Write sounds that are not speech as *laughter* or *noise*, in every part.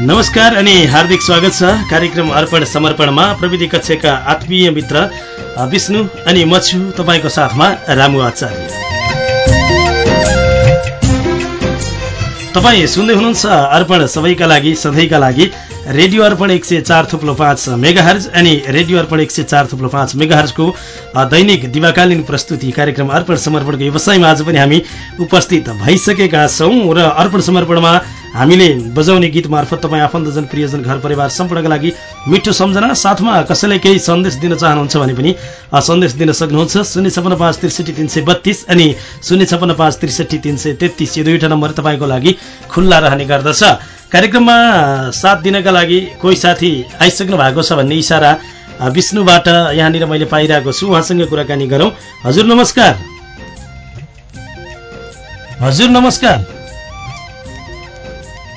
नमस्कार अनि हार्दिक स्वागत छ। कार्यक्रम अर्पण समर्पणमा प्रविधि कक्षका आत्मीय मित्र विष्णु अनि म छु तपाईँको साथमा रामु आचार्य। तपाईँ सुन्दै हुनुहुन्छ अर्पण सबैका लागि सधैँका लागि। रेडियो अर्पण एक सय चार थुप्लो पाँच मेगाहर्ज अनि रेडियो अर्पण एक सय चार थुप्लो पाँच मेगाहर्जको दैनिक दिवाकालीन प्रस्तुति कार्यक्रम अर्पण समर्पणको व्यवसायमा आज पनि हामी उपस्थित भइसकेका छौँ र अर्पण समर्पणमा हामीले बजाउने गीत मार्फत तपाईँ आफन्तजन प्रियजन घर परिवार सम्पूर्णका लागि मिठो सम्झना साथमा कसैलाई केही सन्देश दिन चाहनुहुन्छ भने पनि सन्देश दिन सक्नुहुन्छ। शून्य छपन्न पाँच त्रिसठी तिन सय बत्तिस अनि शून्य छपन्न पाँच त्रिसठी तिन सय तेत्तिस यो दुईवटा नम्बर तपाईँको लागि खुल्ला रहने गर्दछ। कार्यक्रममा साथ दिनका लागि कोही साथी आइसक्नु भएको छ भन्ने इसारा विष्णुबाट यहाँनिर मैले पाइरहेको छु। उहाँसँग कुराकानी गरौँ। हजुर नमस्कार। हजुर नमस्कार।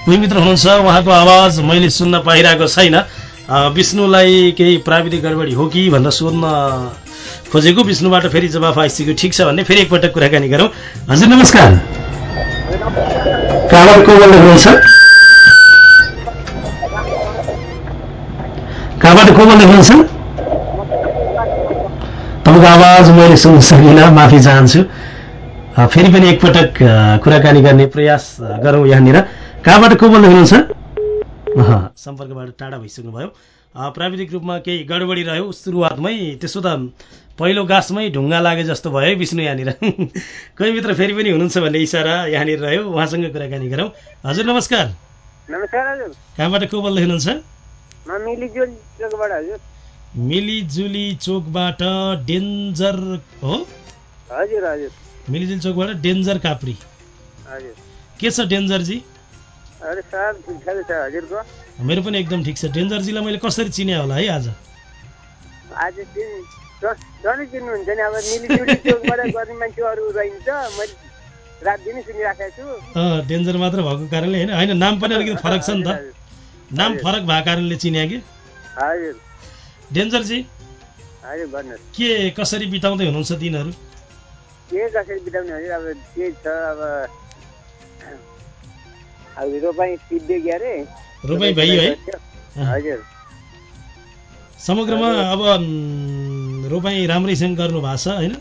कोही मित्र हुनुहुन्छ? उहाँको आवाज मैले सुन्न पाइरहेको छैन। विष्णुलाई केही प्राविधिक गडबडी हो कि भनेर सोध्न खोजेको। विष्णुबाट फेरि जवाफ आइसक्यो। ठिक छ भन्ने फेरि एकपटक कुराकानी गरौँ। हजुर नमस्कार। कहाँबाट को बोल्दै हुनुहुन्छ कहाँबाट को बोल्दै हुनुहुन्छ तपाईँको आवाज मैले सुन्न सकिनँ माफी चाहन्छु। फेरि पनि एकपटक कुराकानी गर्ने प्रयास गरौँ यहाँनिर। कहाँबाट को बोल्दै हुनुहुन्छ सम्पर्कबाट टाढा भइसक्नु भयो प्राविधिक रूपमा केही गडबडी रह्यो सुरुवातमै त्यसो त पहिलो गाँसमै ढुङ्गा लागे जस्तो भयो विष्णु यहाँनिर। *laughs* कोही मित्र फेरि पनि हुनुहुन्छ भन्ने इसारा यहाँनिर रह्यो। उहाँसँग कुराकानी गरौँ। हजुर नमस्कार। नमस्कार हजुर। कहाँबाट को बोल्दै हुनुहुन्छ? मिलिजुली चोकबाट डेन्जर हो? हजुर हजुर। मिलिजुली चोकबाट डेन्जर काप्री। हजुर। के छ डेन्जरजी? मेरो पनि एकदम ठिक छ। डेन्जरजीलाई मैले कसरी चिने होला है आज? झन् चिन्नुहुन्छ नि अब मिलिजुली चोकबाट गर्ने मान्छे अरू रहन्छ। मैले रात दिनै सुनिराखेको छु। डेन्जर मात्र भएको कारणले होइन होइन नाम पनि अलिकति *laughs* फरक छ नि त। नाम फरक भएको कारणले चिने कि? हजुर। डेन्जरजी हजुर भन्नुहोस्। के कसरी बिताउँदै हुनुहुन्छ दिनहरू? के कसरी बिताउने हजुर अब के छ अब अब रोपाइ टिप्दै गयो अरे रोपाइ भइयो है? हजुर। समग्रमा अब रोपाइ राम्रैसँग गर्नु भएको छ होइन?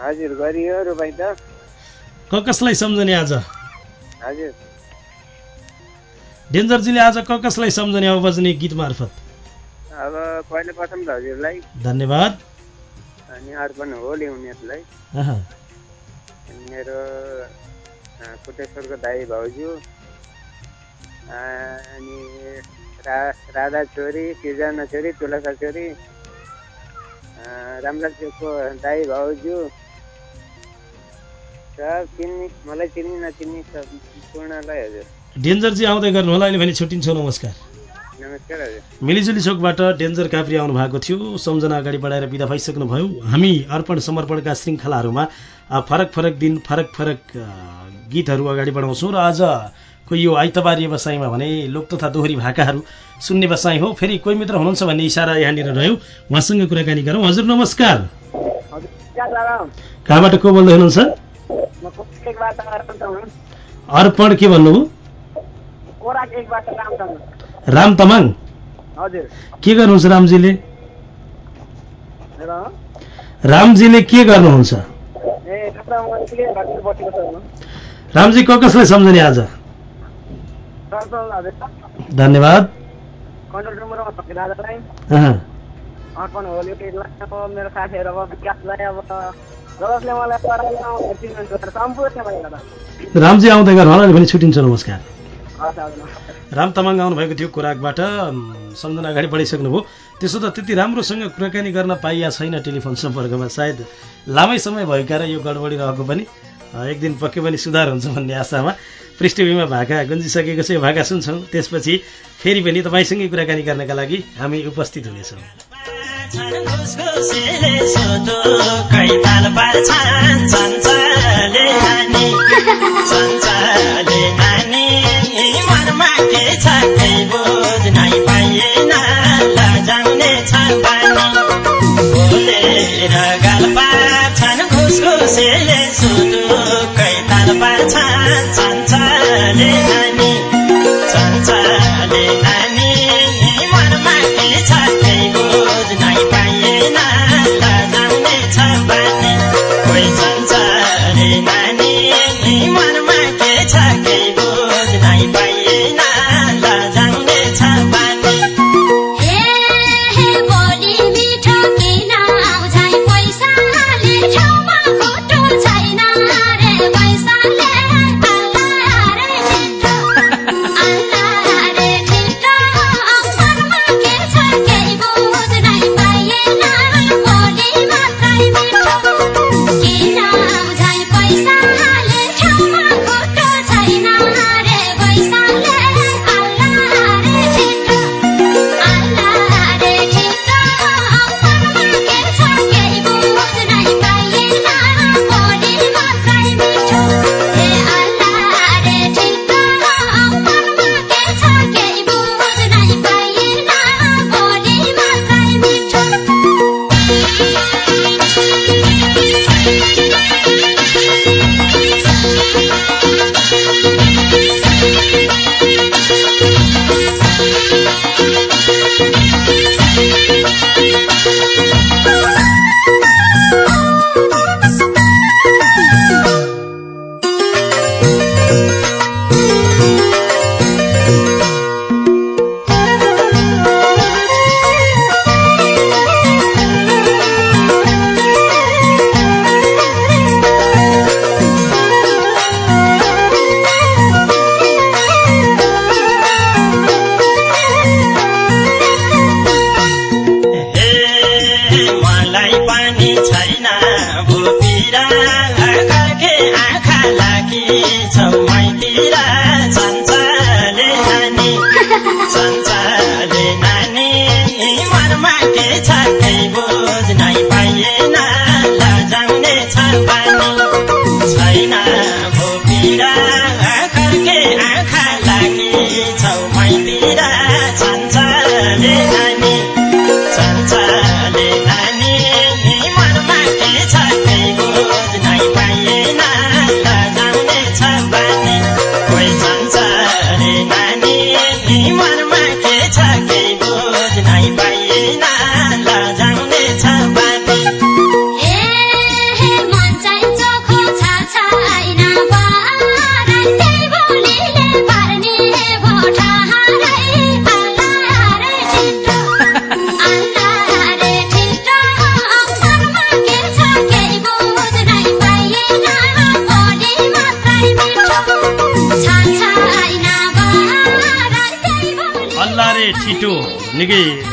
हजुर गरियो रोपाइ त। क कसलाई सम्झने आज? हजुर। डेन्जरजीले आज क कसलाई सम्झने अब बज्ने गीत मार्फत? अब पहिलो प्रथम त हजुरलाई। धन्यवाद। अनि अर्पण हो ल्याउनेहरूलाई मेरो कुटेश्वरको दाई भाउजू। अनि रा राधा छोरी सिर्जना छोरी तुलसा छोरी। रामलाल चोकको दाई भाउजू मलाई चिन्ने नचिन्ने सब पूर्णलाई हजुर डेन्जरजी आउँदै गर्नु होला अहिले भने छुट्टिन्छौँ नमस्कार. मिलिजुली चोकबाट डेन्जर काप्री आउनु भएको थियो। सम्झना अगाडि बढाएर बिदा भइसक्नु भयो हामी अर्पण समर्पणका श्रृङ्खलाहरूमा फरक फरक दिन फरक फरक गीतहरू अगाडि बढाउँछौँ र आजको यो आइतबार व्यवसायमा भने लोक तथा दोहोरी भाकाहरू सुन्ने बसाइ हो। फेरि कोही मित्र हुनुहुन्छ भन्ने इसारा यहाँनिर रह्यो। उहाँसँग कुराकानी गरौँ। हजुर नमस्कार। कहाँबाट को बोल्दै हुनुहुन्छ? अर्पण के भन्नुभयो? राम तमाङ। हजुर। के गर्नुहुन्छ रामजीले? रामजीले के गर्नुहुन्छ? रामजी क कसलाई सम्झने आज? धन्यवाद। रामजी आउँदै गर्नु होला भने छुट्टिन्छ नमस्कार। राम तामाङ आउनुभएको थियो खोराकबाट। अम, सम्झना अगाडि बढिसक्नुभयो। त्यसो त त्यति राम्रोसँग कुराकानी गर्न पाइया छैन टेलिफोन सम्पर्कमा सायद लामै समय भएका र यो गडबडी रहेको पनि एक दिन पक्कै पनि सुधार हुन्छ भन्ने आशामा पृष्ठभूमिमा भाका गुन्जिसकेको छ यो भाका सुन्छौँ। त्यसपछि फेरि पनि तपाईँसँगै कुराकानी गर्नका लागि हामी उपस्थित हुनेछौँ। *laughs* *laughs* मनमा के छ बुझ्नै पाइएन लजाउने छ।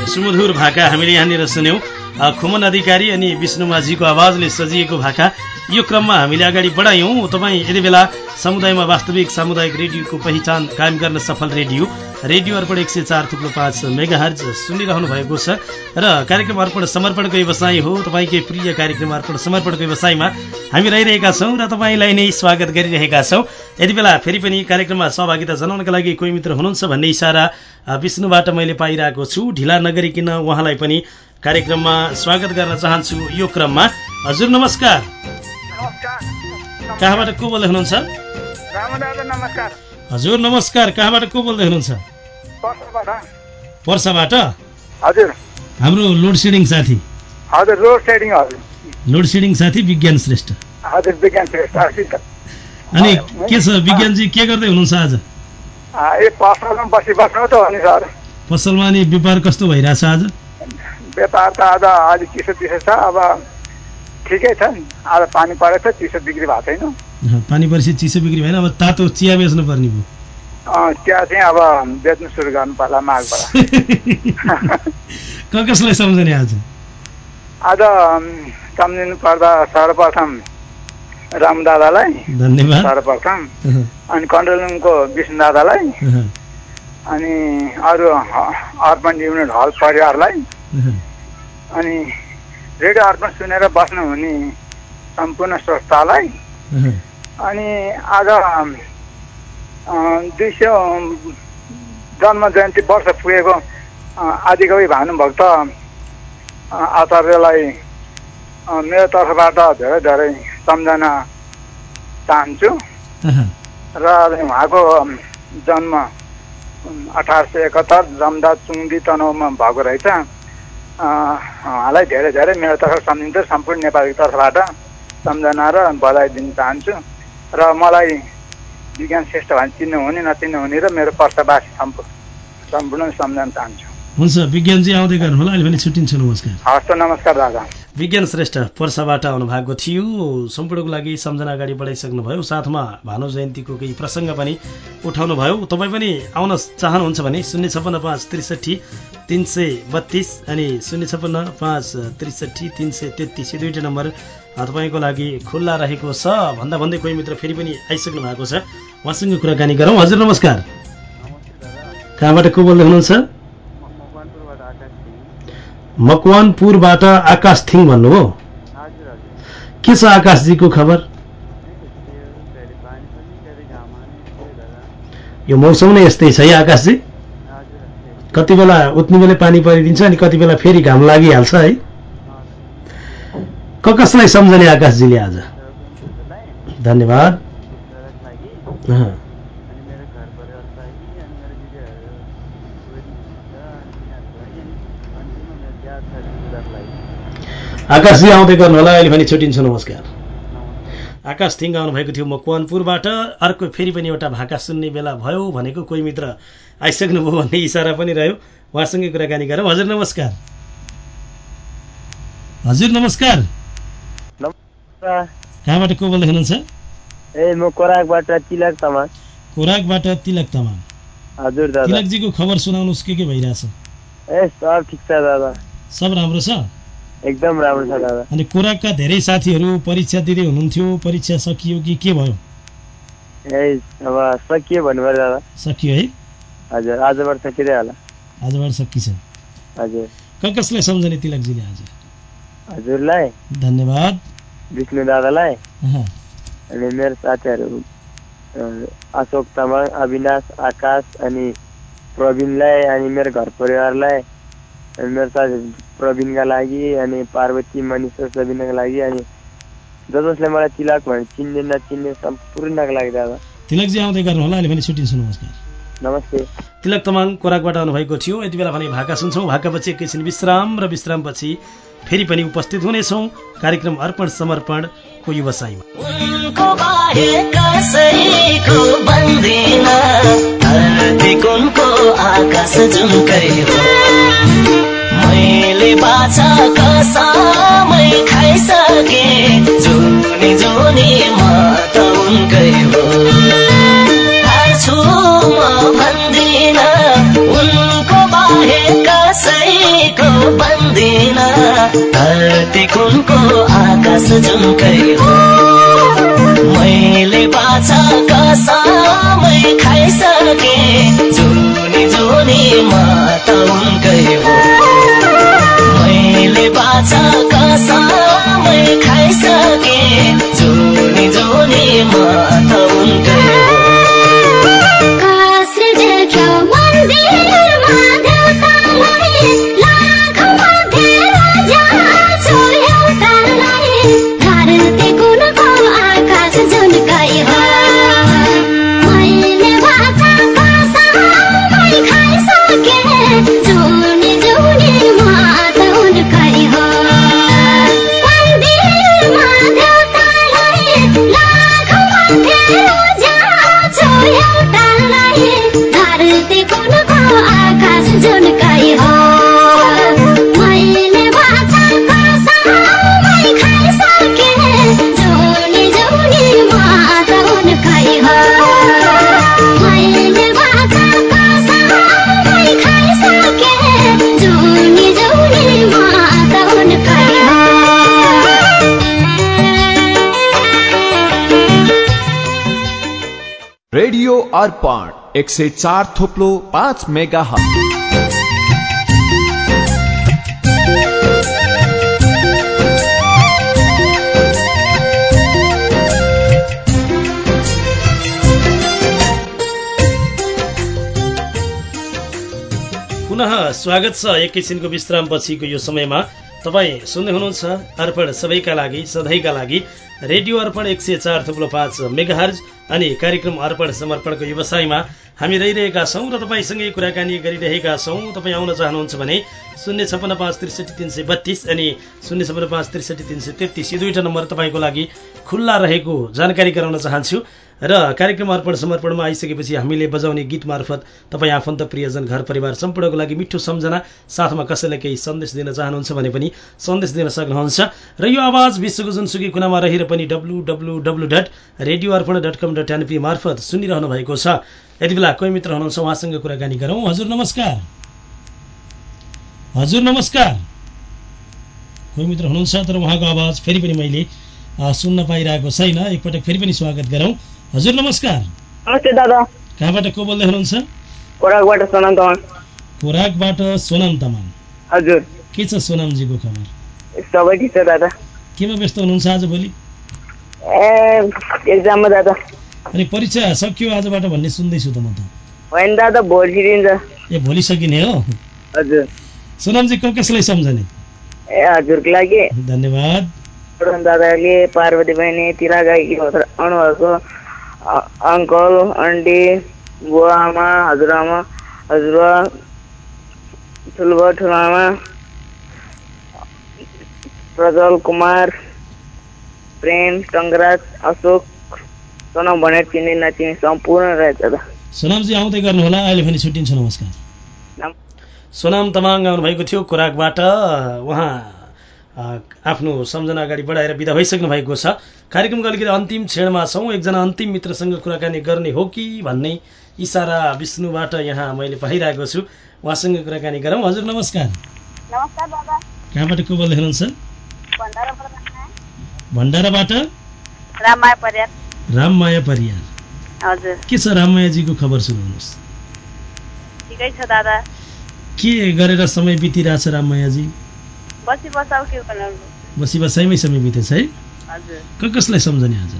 सुमधुर भाका हामीले यहाँनिर सुन्यौँ। खुमन अधिकारी अनि विष्णु माझीको आवाजले सजिएको भाका। यो क्रममा हामीले अगाडि बढायौँ। तपाईँ यति बेला समुदायमा वास्तविक सामुदायिक रेडियोको पहिचान कायम गर्न सफल रेडियो। रेडियो अर्पण एक सय चार थुप्रो पाँच मेगा हर्ज सुनिरहनु भएको छ। र कार्यक्रम अर्पण समर्पणको व्यवसाय हो। तपाईँकै प्रिय कार्यक्रम अर्पण समर्पणको व्यवसायमा हामी रहिरहेका छौँ र तपाईँलाई नै स्वागत गरिरहेका छौँ। यति बेला फेरि पनि कार्यक्रममा सहभागिता जनाउनका लागि कोही मित्र हुनुहुन्छ भन्ने इसारा विष्णुबाट मैले पाइरहेको छु। ढिला नगरिकन उहाँलाई पनि कार्यक्रममा स्वागत गर्न चाहन्छु यो क्रममा। हजुर नमस्कार। कहाँबाट को बोल्दै हुनुहुन्छ? हजुर नमस्कार। कहाँबाट को बोल्दै हुनुहुन्छ? पर्साबाट। हजुर। हाम्रो लोड सेडिङ साथी। हजुर साइडिङ हजुर लोड सेडिङ साथी विज्ञान श्रेष्ठ। हजुर विज्ञान श्रेष्ठ अनि के छ विज्ञानजी के गर्दै हुनुहुन्छ आज? ए पसलमा बसी बस्नु त हो नि सर। पसलमा अनि व्यापार कस्तो भइरहेछ आज? व्यापार त आज अलिक चिसो चिसो छ अब ठिकै छ आज पानी परेको छ चिसो बिक्री भएको छैन। पानी परिपछि चिसो बिक्री भएन अब तातो चिया बेच्नु पर्ने भयो। चिया चाहिँ अब बेच्नु सुरु गर्नु पर्ला माघबाट *laughs* क कसलाई सम्झने आज? आज सम्झिनु पर्दा सर्वप्रथम राम दादालाई। धन्यवाद। सर्वप्रथम। अनि कन्ट्रोल विष्णु दादालाई। अनि अरू अर्पण युनिट हल परिवारलाई। अनि रेडियो अर्पण सुनेर बस्नुहुने सम्पूर्ण स्रोतालाई अँ, अनि आज दुई सय जन्म जयन्ती वर्ष पुगेको आदिकवि भानुभक्त आचार्यलाई मेरो तर्फबाट धेरै धेरै सम्झना चाहन्छु। र उहाँको जन्म अठार सय एकहत्तर जमदा चुङ्दी तनहुमा भएको रहेछ। उहाँलाई धेरै धेरै मेरो तर्फ सम्झिन्छ सम्पूर्ण नेपालीको तर्फबाट सम्झना र बधाई दिन चाहन्छु। र मलाई विज्ञान श्रेष्ठ भने चिन्नु हुने नचिन्नु हुने र मेरो पर्सावासी सम्पू सम्पूर्ण सम्झन चाहन्छु। हुन्छ विज्ञानजी आउँदै गर्नु होला अहिले पनि छुट्टिन्छु नमस्कार। हस् त नमस्कार दादा। विज्ञान श्रेष्ठ पर्साबाट आउनु भएको थियो। सम्पूर्णको लागि सम्झना अगाडि बढाइसक्नु भयो साथमा भानु जयन्तीको केही प्रसङ्ग पनि उठाउनु भयो तपाईँ पनि आउन चाहनुहुन्छ भने शून्य छप्पन्न पाँच त्रिसठी तिन सय बत्तिस अनि शून्य छप्पन्न पाँच त्रिसठी तिन सय तेत्तिस यो दुईवटा नम्बर तपाईँको लागि खुल्ला रहेको छ। भन्दा भन्दै कोही मित्र फेरि पनि आइसक्नु भएको छ। उहाँसँग कुराकानी गरौँ। हजुर नमस्कार। कहाँबाट को बोल्दै हुनुहुन्छ? मकवानपुरबाट आकाश थिङ भन्नुभयो के छ आकाशजीको खबर? यो मौसम नै यस्तै छ है आकाशजी? कति बेला उठ्ने बेला पानी परिदिन्छ अनि कति बेला फेरि घाम लागिहाल्छ है? क कसलाई सम्झने आकाशजीले आज? धन्यवाद। आकाशजी आउँदै गर्नु होला अहिले पनि छुट्टिन्छु नमस्कार। आकाश थिङ आउनुभएको थियो मकवानपुरबाट अर्को फेरि पनि एउटा भाका सुन्ने बेला भयो भनेको कोही मित्र आइसक्नुभयो भन्ने इसारा पनि रह्यो। उहाँसँगै कुराकानी गरौँ। हजुर नमस्कार। हजुर नमस्कार। कहाँबाट को बोल्दै हुनुहुन्छ? ए म कोराकबाट तिलक तमा खोराकबाट तिलक तामाङ। हजुर दादा। तिलकजीको खबर सुनाउनुहोस् के के भइरहेछ? ए सब ठिक छ दादा। सब राम्रो छ? एकदम राम्रो छ दादा। अनि खोराकका धेरै साथीहरू परीक्षा दिँदै हुनुहुन्थ्यो। परीक्षा सकियो कि के भयो? ए अब सकियो भन्नु पऱ्यो दादा। सकियो है। हजुर आजबाट सकिँदै होला आजबाट सकिन्छ हजुर। कसलाई सम्झने तिलकजीले आज। हजुरलाई। धन्यवाद। विष्णु दादालाई। अनि मेरो साथीहरू अशोक तामाङ अविनाश आकाश अनि प्रवीणलाई अनि मेरो घर परिवारलाई मेरो साथी प्रवीणका लागि अनि पार्वती मनिषा सबिनाको लागि अनि ज जसले मलाई तिलक भने चिन्ने नचिन्ने सम्पूर्णको लागि दादा। तिलकजी आउँदै गर्नु होला अहिले भने छुट्टिन्छु नमस्कार नमस्ते। तिलक तमाङ कोराकबाट आउनुभएको थियो। यति बेला भने भाका सुन्छौँ। भाकापछि एकैछिन विश्राम र विश्रामपछि फेरि पनि उपस्थित हुनेछौँ। कार्यक्रम अर्पण समर्पणको व्यवसायमा कुनको आकाश जुनकै हो मैले बाछा कसमै खाइसके जुनी जुनी म त उनकै हो म भन्दिन उनको बाहे कसैको बन्दिन। धरती कुनको आकाश जुनकै हो मैले अर्पण एक से चार थोपलो पाँच मेगा पुनः स्वागत छ एकैछिनको विश्राम पछिको यो समयमा। तपाईँ सुन्दै हुनुहुन्छ अर्पण सबैका लागि सधैँका लागि रेडियो अर्पण एक सय चार थुप्रो पाँच मेगाहर्ज अनि कार्यक्रम अर्पण समर्पणको व्यवसायमा हामी रहिरहेका छौँ र तपाईँसँगै कुराकानी गरिरहेका छौँ। तपाईँ आउन चाहनुहुन्छ भने शून्य छपन्न पाँच त्रिसठी तिन सय बत्तिस अनि शून्य छपन्न पाँच त्रिसठी तिन सय तेत्तिस यी दुईवटा नम्बर तपाईँको लागि खुल्ला रहेको जानकारी गराउन चाहन्छु। र कार्यक्रम अर्पण समर्पणमा आइसकेपछि हामीले बजाउने गीत मार्फत तपाईँ आफन्त प्रियजन घर परिवार सम्पूर्णको लागि मिठो सम्झना साथमा कसैलाई केही सन्देश दिन चाहनुहुन्छ भने पनि सन्देश दिन सक्नुहुन्छ। र यो आवाज विश्वको जुनसुकै कुनामा रहेर पनि W W W dot radio Arpan dot com dot NP मार्फत सुनिरहनु भएको छ। यति बेला कोही मित्र हुनुहुन्छ उहाँसँग कुराकानी गरौँ। हजुर नमस्कार। हजुर नमस्कार। कोही मित्र हुनुहुन्छ तर उहाँको आवाज फेरि पनि मैले सुन्न पाइरहेको छैन। एकपटक फेरि पनि स्वागत गरौँ। हजुर नमस्कार। नमस्ते दादा। कहाँबाट को बोल्दै हुनुहुन्छ? कोराकबाट सोनाम तमान खोराकबाट सोनाम तामाङ। हजुर। के छ सोनामजीको खबर? सबै ठिक छ दादा। केमा व्यस्त हुनुहुन्छ आज भोलि? ए एक्जाममा दादा। अनि परीक्षा सकियो आजबाट भन्ने सुन्दैछु त म त। होइन दादा भोलि ए भोलि सकिने हो? हजुर। सोनामजी को कसलाई सम्झने? ए हजुरको लागि। धन्यवाद। दादाले पार्वती बहिनी तिरा गाई आउनुभएको अ- अङ्कल आन्टी बुवा आमा हजुरआमा हजुरबा ठुलोबा ठुलोआमा प्रज्वल कुमार प्रेम टङ्गराज अशोक सोनम भनेर चिन्ने नचिने सम्पूर्ण रहेछ दादा सोनामजी आउँदै गर्नुहोला अहिले भने छुट्टिन्छ नमस्कार। नम- सोनाम तमाङ आउनुभएको थियो खोराकबाट उहाँ आफ्नो सम्झना अगाडि बढाएर विदा भइसक्नु भएको छ। कार्यक्रमको अलिकति अन्तिम क्षणमा छौँ। एकजना अन्तिम मित्रसँग कुराकानी गर्ने हो कि भन्ने इसारा विष्णुबाट यहाँ मैले पाइरहेको छु। उहाँसँग कुराकानी गरौँ। हजुर नमस्कार। कहाँबाट को बोल्दै हुनुहुन्छ? भण्डाराबाट? राममाया परियार। हजुर। के छ राममायाजीको खबर सुनाउनुहोस् ठिकै छ दादा। के गरेर समय बितिरहेछ राममायाजी बसी बसाइमै समय बितेछ है। हजुर। क कसलाई सम्झने आज?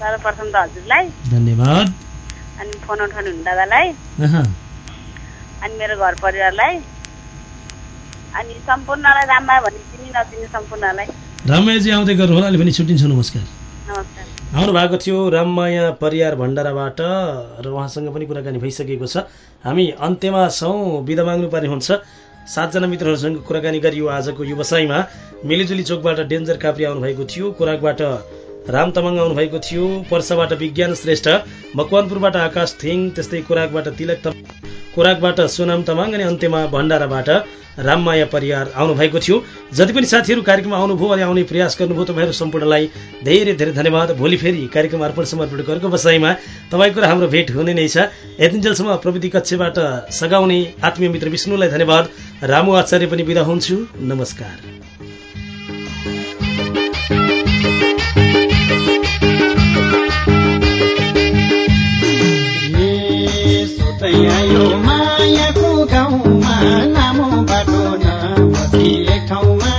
सर्वप्रथम त हजुरलाई। धन्यवाद। अनि फोन उठाउनु हुने दादालाई। अनि मेरो घर परिवारलाई। अनि सम्पूर्णलाई राममा भन्ने चिनी नचिने सम्पूर्णलाई। राममायाजी आउँदै गर्नु होला अहिले पनि छुट्टिन्छु नमस्कार। नमस्कार। आउनु भएको थियो राममाया परियार भण्डाराबाट र उहाँसँग पनि कुराकानी भइसकेको छ। हामी अन्त्यमा छौँ बिदा माग्नुपर्ने हुन्छ। सातजना मित्रहरूसँग कुराकानी गरियो आजको व्यवसायमा मिलिजुली चोकबाट डेन्जर काप्री आउनुभएको थियो कोराकबाट राम तामाङ आउनुभएको थियो पर्साबाट विज्ञान श्रेष्ठ मकवानपुरबाट आकाश थिङ त्यस्तै कोराकबाट तिलक तामाङ कोराकबाट सोनाम तामाङ अनि अन्त्यमा भण्डाराबाट राममाया परियार आउनुभएको थियो। जति पनि साथीहरू कार्यक्रममा आउनुभयो अनि आउने प्रयास गर्नुभयो तपाईँहरू सम्पूर्णलाई धेरै धेरै धन्यवाद। भोलि फेरि कार्यक्रम अर्पण समर्पणको अर्को बसाइमा तपाईँको र हाम्रो भेट हुने नै छ। यतिन्जेलसम्म प्रविधि कक्षबाट सघाउने आत्मीय मित्र विष्णुलाई धन्यवाद। रामु आचार्य पनि बिदा हुन्छु। नमस्कार। ठाउँमा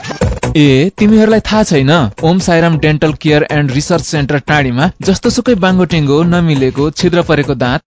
ए तिमीहरूलाई थाहा छैन? Om Sairam dental care and research centre टाढीमा जस्तो सुकै बाङ्गो टेङ्गो नमिलेको छिद्र परेको दाँत।